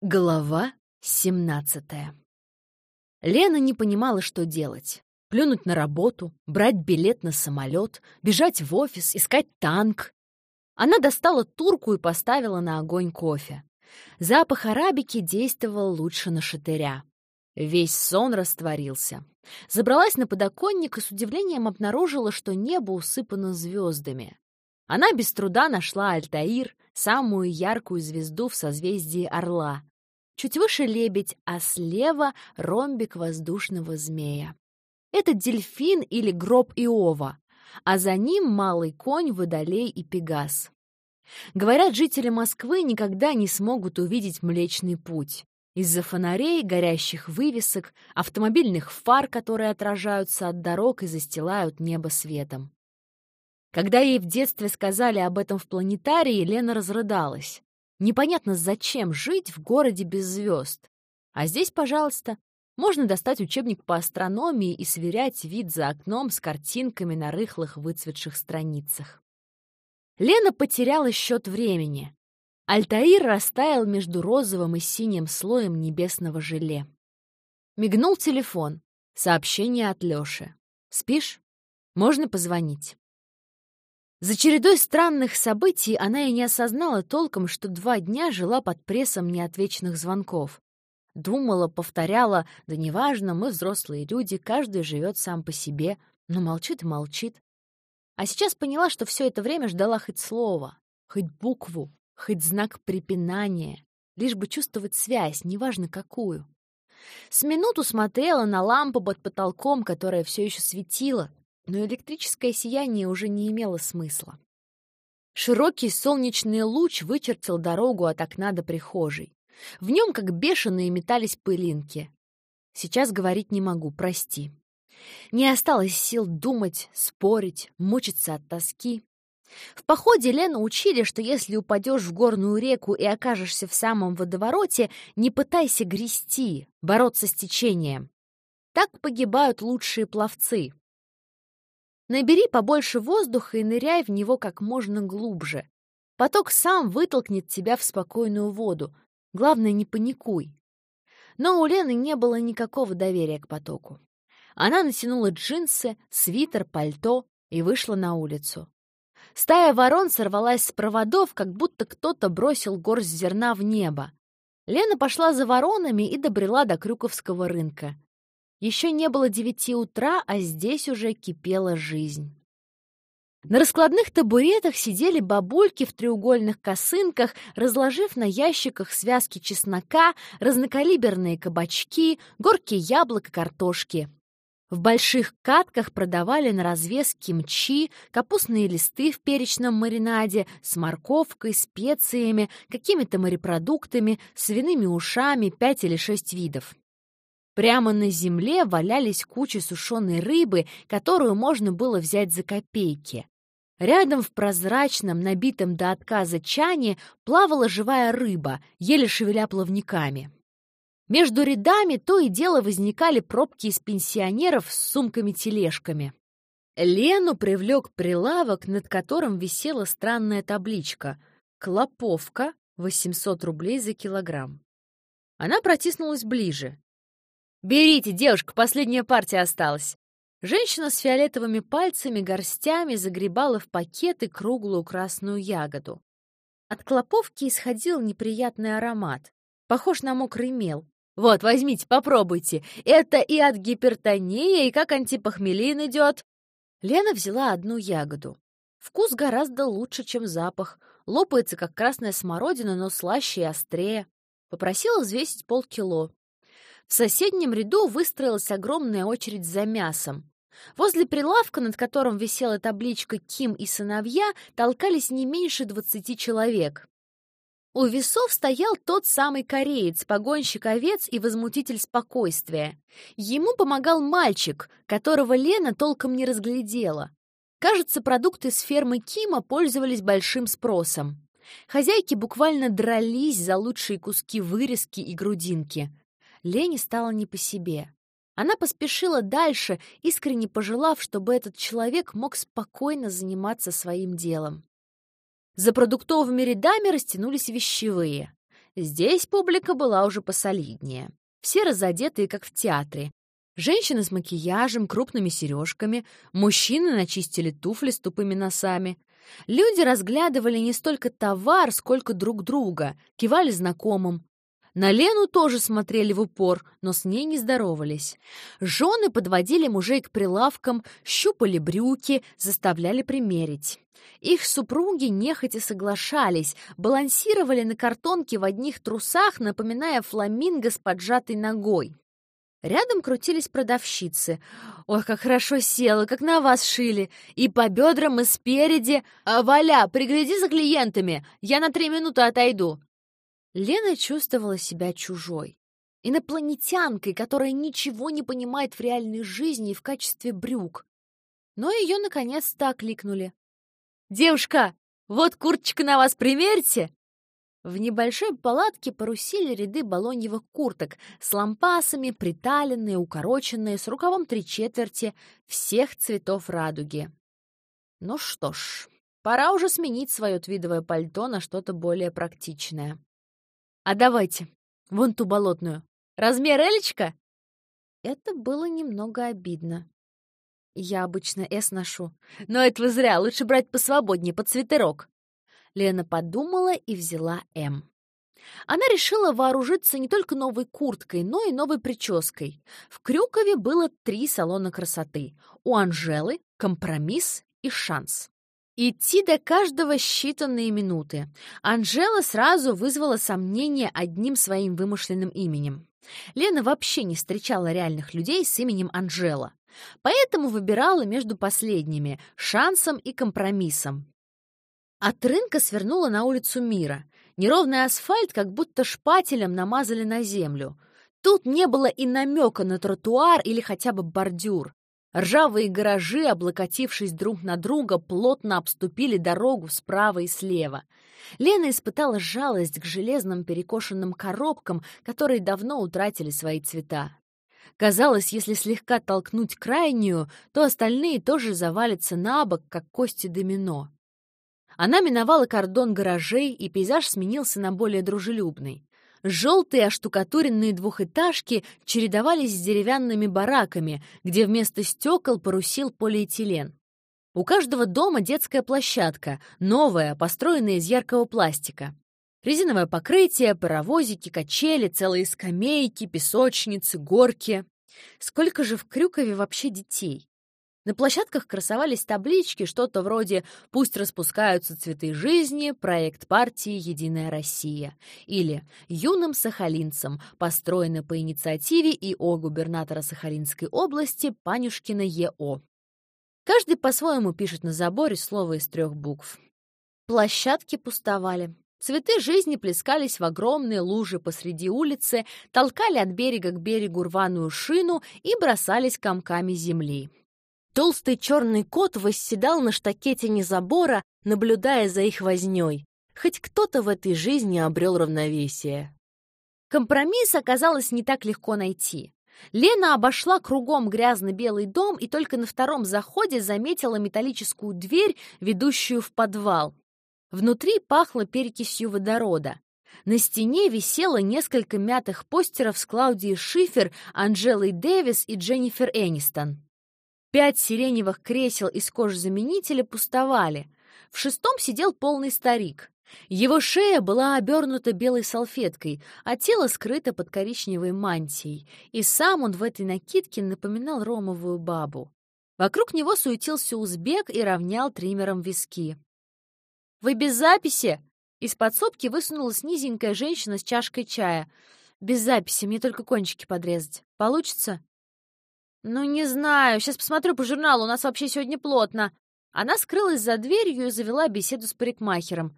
Глава 17 Лена не понимала, что делать. Плюнуть на работу, брать билет на самолет, бежать в офис, искать танк. Она достала турку и поставила на огонь кофе. Запах арабики действовал лучше на шатыря. Весь сон растворился. Забралась на подоконник и с удивлением обнаружила, что небо усыпано звездами. Она без труда нашла Альтаир, самую яркую звезду в созвездии Орла. Чуть выше лебедь, а слева — ромбик воздушного змея. Это дельфин или гроб Иова, а за ним малый конь, водолей и пегас. Говорят, жители Москвы никогда не смогут увидеть Млечный Путь. Из-за фонарей, горящих вывесок, автомобильных фар, которые отражаются от дорог и застилают небо светом. Когда ей в детстве сказали об этом в планетарии, Лена разрыдалась. Непонятно, зачем жить в городе без звезд. А здесь, пожалуйста, можно достать учебник по астрономии и сверять вид за окном с картинками на рыхлых выцветших страницах. Лена потеряла счет времени. Альтаир растаял между розовым и синим слоем небесного желе. Мигнул телефон. Сообщение от Лёши. «Спишь? Можно позвонить». За чередой странных событий она и не осознала толком, что два дня жила под прессом неотвеченных звонков. Думала, повторяла, да неважно, мы взрослые люди, каждый живет сам по себе, но молчит и молчит. А сейчас поняла, что все это время ждала хоть слово, хоть букву, хоть знак препинания, лишь бы чувствовать связь, неважно какую. С минуту смотрела на лампу под потолком, которая все еще светила, но электрическое сияние уже не имело смысла. Широкий солнечный луч вычертил дорогу от окна до прихожей. В нем, как бешеные, метались пылинки. Сейчас говорить не могу, прости. Не осталось сил думать, спорить, мучиться от тоски. В походе Лену учили, что если упадешь в горную реку и окажешься в самом водовороте, не пытайся грести, бороться с течением. Так погибают лучшие пловцы. Набери побольше воздуха и ныряй в него как можно глубже. Поток сам вытолкнет тебя в спокойную воду. Главное, не паникуй. Но у Лены не было никакого доверия к потоку. Она натянула джинсы, свитер, пальто и вышла на улицу. Стая ворон сорвалась с проводов, как будто кто-то бросил горсть зерна в небо. Лена пошла за воронами и добрела до Крюковского рынка. Еще не было девяти утра, а здесь уже кипела жизнь. На раскладных табуретах сидели бабульки в треугольных косынках, разложив на ящиках связки чеснока, разнокалиберные кабачки, горки яблок и картошки. В больших катках продавали на развес кимчи, капустные листы в перечном маринаде с морковкой, специями, какими-то морепродуктами, свиными ушами, пять или шесть видов. Прямо на земле валялись кучи сушеной рыбы, которую можно было взять за копейки. Рядом в прозрачном, набитом до отказа чане плавала живая рыба, еле шевеля плавниками. Между рядами то и дело возникали пробки из пенсионеров с сумками-тележками. Лену привлек прилавок, над которым висела странная табличка «Клоповка, 800 рублей за килограмм». Она протиснулась ближе. «Берите, девушка, последняя партия осталась». Женщина с фиолетовыми пальцами горстями загребала в пакеты круглую красную ягоду. От клоповки исходил неприятный аромат, похож на мокрый мел. Вот, возьмите, попробуйте. Это и от гипертонии, и как антипохмелин идет. Лена взяла одну ягоду. Вкус гораздо лучше, чем запах. Лопается, как красная смородина, но слаще и острее. Попросила взвесить полкило. В соседнем ряду выстроилась огромная очередь за мясом. Возле прилавка, над которым висела табличка «Ким и сыновья», толкались не меньше двадцати человек. У весов стоял тот самый кореец, погонщик овец и возмутитель спокойствия. Ему помогал мальчик, которого Лена толком не разглядела. Кажется, продукты с фермы Кима пользовались большим спросом. Хозяйки буквально дрались за лучшие куски вырезки и грудинки. Лене стало не по себе. Она поспешила дальше, искренне пожелав, чтобы этот человек мог спокойно заниматься своим делом. За продуктовыми рядами растянулись вещевые. Здесь публика была уже посолиднее. Все разодетые, как в театре. Женщины с макияжем, крупными сережками, мужчины начистили туфли с тупыми носами. Люди разглядывали не столько товар, сколько друг друга, кивали знакомым. На Лену тоже смотрели в упор, но с ней не здоровались. Жены подводили мужей к прилавкам, щупали брюки, заставляли примерить. Их супруги нехотя соглашались, балансировали на картонке в одних трусах, напоминая фламинго с поджатой ногой. Рядом крутились продавщицы. «Ой, как хорошо села, как на вас шили! И по бедрам, и спереди! А, Валя, пригляди за клиентами! Я на три минуты отойду!» Лена чувствовала себя чужой. Инопланетянкой, которая ничего не понимает в реальной жизни и в качестве брюк. Но ее наконец-то окликнули. «Девушка, вот курточка на вас примерьте!» В небольшой палатке порусили ряды балоньевых курток с лампасами, приталенные, укороченные, с рукавом три четверти, всех цветов радуги. Ну что ж, пора уже сменить свое твидовое пальто на что-то более практичное. А давайте, вон ту болотную. Размер Элечка? Это было немного обидно. Я обычно «С» ношу. Но это вы зря, лучше брать посвободнее, под свитерок. Лена подумала и взяла «М». Она решила вооружиться не только новой курткой, но и новой прической. В Крюкове было три салона красоты. У Анжелы — компромисс и шанс. Идти до каждого считанные минуты. Анжела сразу вызвала сомнение одним своим вымышленным именем. Лена вообще не встречала реальных людей с именем Анжела. Поэтому выбирала между последними — шансом и компромиссом. От рынка свернула на улицу Мира. Неровный асфальт как будто шпателем намазали на землю. Тут не было и намека на тротуар или хотя бы бордюр. Ржавые гаражи, облокотившись друг на друга, плотно обступили дорогу справа и слева. Лена испытала жалость к железным перекошенным коробкам, которые давно утратили свои цвета. Казалось, если слегка толкнуть крайнюю, то остальные тоже завалятся на бок, как кости домино. Она миновала кордон гаражей, и пейзаж сменился на более дружелюбный. Желтые оштукатуренные двухэтажки чередовались с деревянными бараками, где вместо стекол порусил полиэтилен. У каждого дома детская площадка, новая, построенная из яркого пластика. Резиновое покрытие, паровозики, качели, целые скамейки, песочницы, горки. Сколько же в Крюкове вообще детей? На площадках красовались таблички, что-то вроде «Пусть распускаются цветы жизни. Проект партии «Единая Россия» или «Юным сахалинцам. Построено по инициативе ИО губернатора Сахалинской области Панюшкина ЕО». Каждый по-своему пишет на заборе слово из трех букв. Площадки пустовали. Цветы жизни плескались в огромные лужи посреди улицы, толкали от берега к берегу рваную шину и бросались комками земли. Толстый черный кот восседал на штакете забора, наблюдая за их вознёй. Хоть кто-то в этой жизни обрел равновесие. Компромисс оказалось не так легко найти. Лена обошла кругом грязно-белый дом и только на втором заходе заметила металлическую дверь, ведущую в подвал. Внутри пахло перекисью водорода. На стене висело несколько мятых постеров с Клаудией Шифер, Анжелой Дэвис и Дженнифер Энистон. Пять сиреневых кресел из кожзаменителя пустовали. В шестом сидел полный старик. Его шея была обернута белой салфеткой, а тело скрыто под коричневой мантией, и сам он в этой накидке напоминал ромовую бабу. Вокруг него суетился узбек и равнял триммером виски. «Вы без записи?» Из подсобки высунулась низенькая женщина с чашкой чая. «Без записи, мне только кончики подрезать. Получится?» «Ну, не знаю. Сейчас посмотрю по журналу. У нас вообще сегодня плотно». Она скрылась за дверью и завела беседу с парикмахером.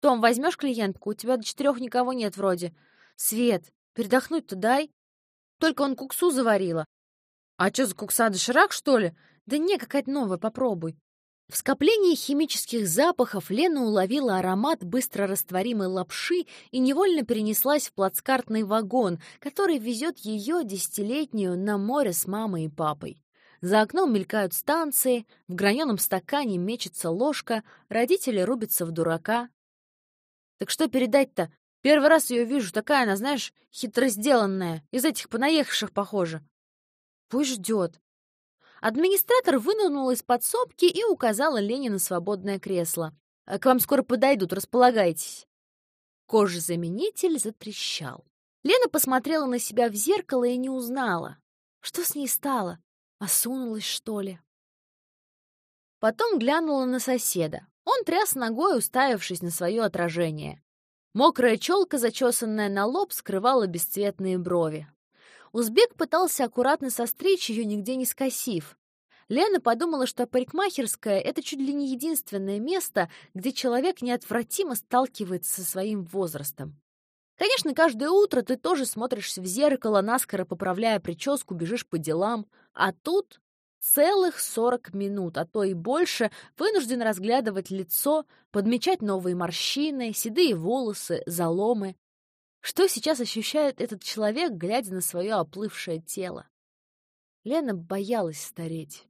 «Том, возьмешь клиентку? У тебя до четырех никого нет вроде». «Свет, передохнуть-то дай». Только он куксу заварила. «А что за кукса, доширак, что ли?» «Да не, какая-то новая, попробуй». В скоплении химических запахов Лена уловила аромат быстро растворимой лапши и невольно перенеслась в плацкартный вагон, который везет ее, десятилетнюю, на море с мамой и папой. За окном мелькают станции, в граненом стакане мечется ложка, родители рубятся в дурака. «Так что передать-то?» Первый раз ее вижу, такая она, знаешь, хитро сделанная, из этих понаехавших, похоже. Пусть ждет. Администратор вынырнула из подсобки и указала Лене на свободное кресло. «К вам скоро подойдут, располагайтесь». Кожезаменитель затрещал. Лена посмотрела на себя в зеркало и не узнала. Что с ней стало? Осунулась, что ли? Потом глянула на соседа. Он тряс ногой, уставившись на свое отражение. Мокрая челка, зачесанная на лоб, скрывала бесцветные брови. Узбек пытался аккуратно состричь ее, нигде не скосив. Лена подумала, что парикмахерская — это чуть ли не единственное место, где человек неотвратимо сталкивается со своим возрастом. Конечно, каждое утро ты тоже смотришься в зеркало, наскоро поправляя прическу, бежишь по делам. А тут целых 40 минут, а то и больше, вынужден разглядывать лицо, подмечать новые морщины, седые волосы, заломы. Что сейчас ощущает этот человек, глядя на свое оплывшее тело? Лена боялась стареть.